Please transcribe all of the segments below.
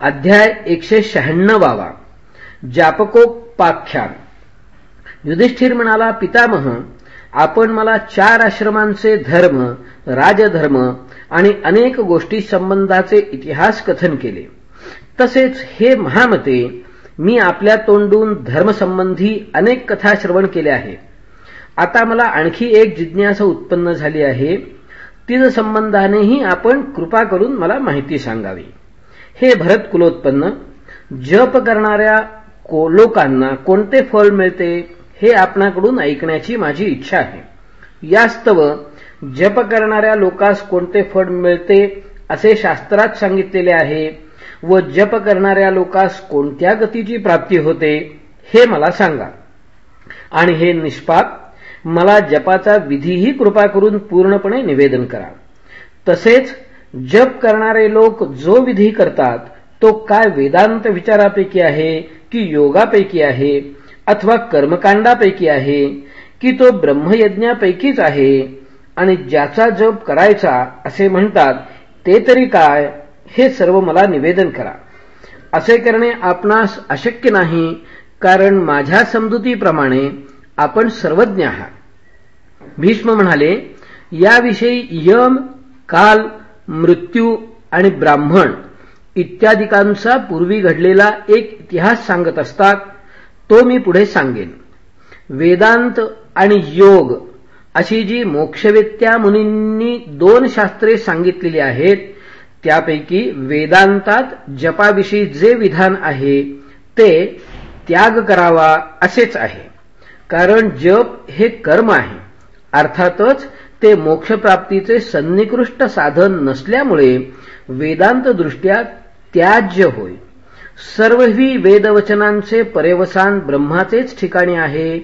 अध्याय एकशे शहाण्णवावा जापकोपाख्यान. युधिष्ठिर म्हणाला पितामह आपण मला चार आश्रमांचे धर्म राजधर्म आणि अनेक गोष्टी संबंधाचे इतिहास कथन केले. तसेच हे महामते मी आपल्या तोंडून धर्मसंबंधी अनेक कथा श्रवण केल्या आहेत आता मला आणखी एक जिज्ञासा उत्पन्न झाली आहे. तिज संबंधानेही आपण कृपा करून मला माहिती सांगावी. हे भरत कुलोत्पन्न जप करणाऱ्या को लोकांना कोणते फळ मिळते हे आपणाकडून ऐकण्याची माझी इच्छा आहे. यास्तव जप करणाऱ्या लोकास कोणते फळ मिळते असे शास्त्रात सांगितलेले आहे व जप करणाऱ्या लोकास कोणत्या गतीची प्राप्ती होते हे मला सांगा. आणि हे निष्पाप मला जपाचा विधीही कृपा करून पूर्णपणे निवेदन करा. तसेच जप करणारे लोक जो विधी करतात तो काय वेदांत विचारापैकी आहे की योगापैकी आहे अथवा कर्मकांडापैकी आहे की तो ब्रह्मयज्ञापैकीच आहे आणि ज्याचा जप करायचा असे म्हणतात ते तरी काय हे सर्व मला निवेदन करा. असे करणे आपणास अशक्य नाही कारण माझ्या समजुतीप्रमाणे आपण सर्वज्ञ आहात. भीष्म म्हणाले याविषयी यम काल मृत्यू आणि ब्राह्मण इत्यादिकांचा पूर्वी घडलेला एक इतिहास सांगत असतात तो मी पुढे सांगेन. वेदांत आणि योग अशी जी मोक्षवेत्या मुनींनी दोन शास्त्रे सांगितलेली आहेत त्यापैकी वेदांतात जपाविषयी जे विधान आहे ते त्याग करावा असेच आहे. कारण जप हे कर्म आहे अर्थातच ते मोक्षप्राप्तीचे सन्निकृष्ट साधन नसल्यामुळे वेदांतदृष्ट्या त्याज्य होय. सर्वही वेदवचनांचे परेवसान ब्रह्माचेच ठिकाणी आहे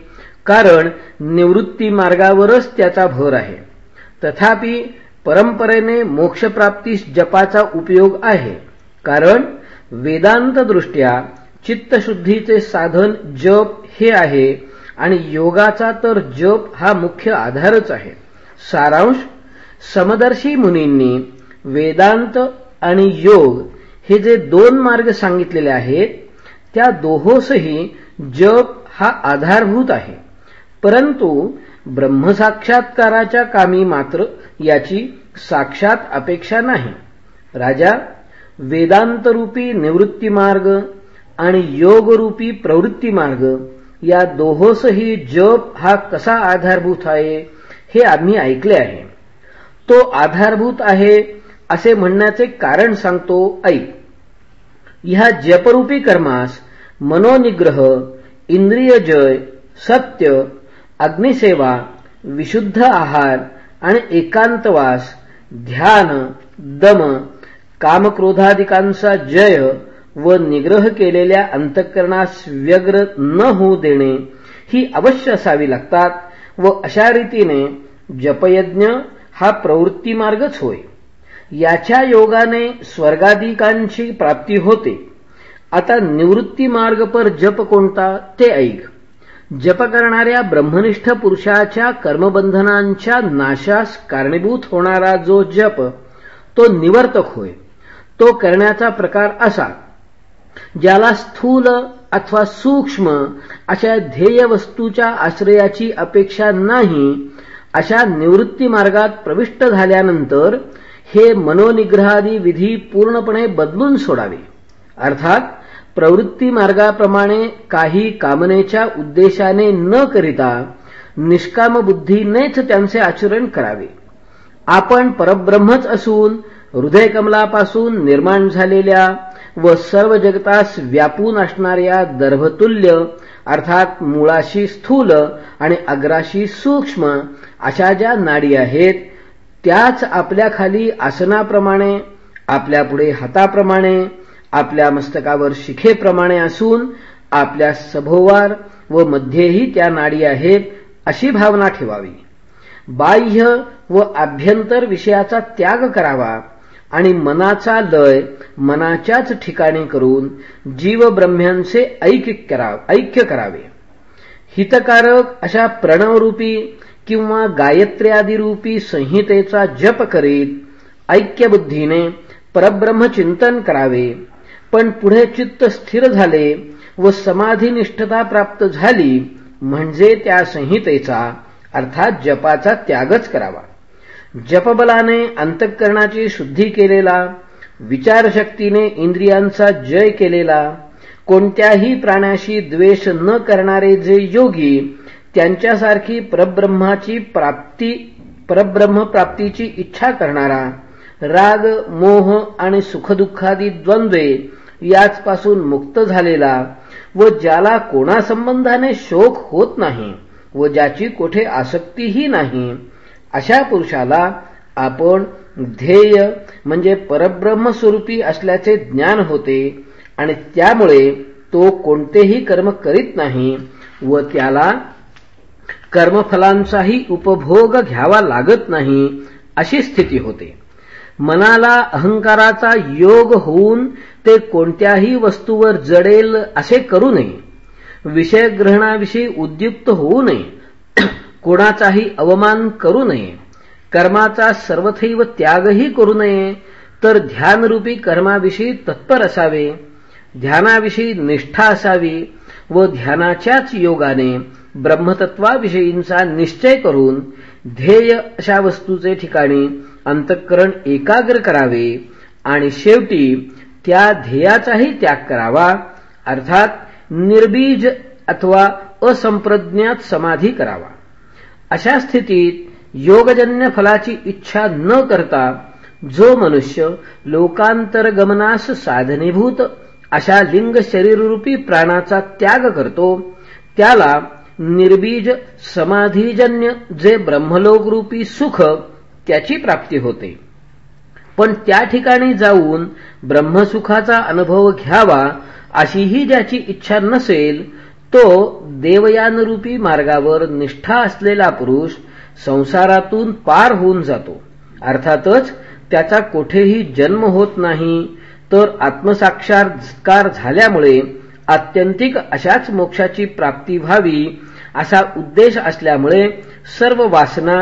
कारण निवृत्ती मार्गावरच त्याचा भर आहे. तथापि परंपरेने मोक्षप्राप्तीस जपाचा उपयोग आहे कारण वेदांतदृष्ट्या चित्तशुद्धीचे साधन जप हे आहे आणि योगाचा तर जप हा मुख्य आधारच आहे. सारांश समदर्शी मुनींनी वेदांत आणि योग हे जे दोन मार्ग सांगितलेले आहेत त्या दोहोसही जप हा आधारभूत आहे. परंतु ब्रह्मसाक्षात्काराच्या कामी मात्र याची साक्षात अपेक्षा नाही. राजा वेदांतरूपी निवृत्ती मार्ग आणि योगरूपी प्रवृत्ती मार्ग या दोहोसही जप हा कसा आधारभूत आहे हे आम्ही ऐकले आहे. तो आधारभूत आहे असे म्हणण्याचे कारण सांगतो ऐक. ह्या जपरूपी कर्मास मनोनिग्रह इंद्रिय जय सत्य अग्निसेवा विशुद्ध आहार आणि एकांतवास ध्यान दम कामक्रोधादिकांचा जय व निग्रह केलेल्या अंतःकरणास व्यग्र न होऊ देणे ही अवश्य असावी लागतात व अशा रीतीने जपयज्ञ हा प्रवृत्ती मार्गच होय. याच्या योगाने स्वर्गाधिकांची प्राप्ती होते. आता निवृत्ती मार्ग पर जप कोणता ते ऐक. जप करणाऱ्या ब्रह्मनिष्ठ पुरुषाच्या कर्मबंधनांच्या नाशास कारणीभूत होणारा जो जप तो निवर्तक होय. तो करण्याचा प्रकार असा. ज्याला स्थूल अथवा सूक्ष्म अशा ध्येय वस्तूच्या आश्रयाची अपेक्षा नाही अशा निवृत्ती मार्गात प्रविष्ट झाल्यानंतर हे मनोनिग्रहादी विधी पूर्णपणे बदलून सोडावे. अर्थात प्रवृत्ती मार्गाप्रमाणे काही कामनेच्या उद्देशाने न करिता निष्काम बुद्धीनेच त्यांचे आचरण करावे. आपण परब्रह्मच असून हृदयकमलापासून निर्माण झालेल्या व सर्व जगतास व्यापून असणाऱ्या दर्भतुल्य अर्थात मुळाशी स्थूल आणि अग्राशी सूक्ष्म अशा ज्या नाडी आहेत त्याच आपल्या खाली आसनाप्रमाणे आपल्यापुढे हाताप्रमाणे आपल्या मस्तकावर शिखेप्रमाणे असून आपल्या सभोवार व मध्येही त्या नाडी आहेत अशी भावना ठेवावी. बाह्य व आभ्यंतर विषयाचा त्याग करावा. आणि मनाचा लय मनाच्याच ठिकाणी करून जीव ब्रह्म्यांचे ऐक्य करावे. हितकारक अशा प्रणवरूपी किंवा गायत्र्यादिरूपी संहितेचा जप करीत ऐक्यबुद्धीने परब्रह्मचिंतन करावे. पण पुढे चित्त स्थिर झाले व समाधीनिष्ठता प्राप्त झाली म्हणजे त्या संहितेचा अर्थात जपाचा त्यागच करावा. जपबलाने अंतःकरणाची शुद्धी केलेला विचारशक्तीने इंद्रियांचा जय केलेला कोणत्याही प्राण्याशी द्वेष न करणारे जे योगी त्यांच्यासारखी परब्रह्माची प्राप्ती परब्रह्म प्राप्तीची इच्छा करणारा राग मोह आणि सुखदुःखादी द्वंद्वे याचपासून मुक्त झालेला व ज्याला कोणासंबंधाने शोक होत नाही व ज्याची कोठे आसक्तीही नाही अशा पुरुषाला आपण ध्येय म्हणजे परब्रह्म स्वरूपी असल्याचे ज्ञान होते आणि त्यामुळे तो कोणतेही कर्म करीत नाही व त्याला कर्मफलांचाही उपभोग घ्यावा लागत नाही अशी स्थिती होते. मनाला अहंकाराचा योग होऊन ते कोणत्याही वस्तूवर जडेल असे करू नये. विषयग्रहणाविषयी उद्युक्त होऊ नये. कोणाचाही अवमान करू नये. कर्माचा सर्वथैव त्यागही करू नये. तर ध्यानरूपी कर्माविषयी तत्पर असावे. ध्यानाविषयी निष्ठा असावी व ध्यानाच्याच योगाने ब्रह्मतत्वाविषयींचा निश्चय करून ध्येय अशा वस्तूचे ठिकाणी अंतःकरण एकाग्र करावे आणि शेवटी त्या ध्येयाचाही त्याग करावा. अर्थात निर्बीज अथवा असंप्रज्ञात समाधी करावा. अशा स्थितीत योगजन्य फलाची इच्छा न करता जो मनुष्य लोकांतरगमनास साधनीभूत अशा लिंग शरीररूपी प्राणाचा त्याग करतो त्याला निर्बीज समाधीजन्य जे ब्रह्मलोकरूपी सुख त्याची प्राप्ती होते. पण त्या ठिकाणी जाऊन ब्रह्मसुखाचा अनुभव घ्यावा अशीही ज्याची इच्छा नसेल तो देवयानरूपी मार्गावर निष्ठा असलेला पुरुष संसारातून पार होऊन जातो. अर्थातच त्याचा कोठेही जन्म होत नाही तर आत्मसाक्षात्कार झाल्यामुळे आत्यंतिक अशाच मोक्षाची प्राप्ती व्हावी असा उद्देश असल्यामुळे सर्व वासना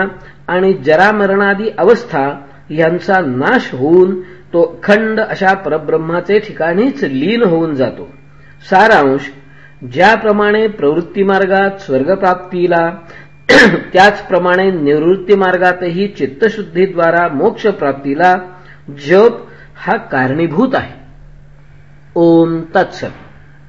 आणि जरामरणादी अवस्था यांचा नाश होऊन तो खंड अशा परब्रह्माचे ठिकाणीच लीन होऊन जातो. सारांश ज्याप्रमाणे प्रवृत्ती मार्गात स्वर्गप्राप्तीला त्याचप्रमाणे निवृत्ती मार्गातही चित्तशुद्धीद्वारा मोक्षप्राप्तीला जप हा कारणीभूत आहे. ओम तत्सत.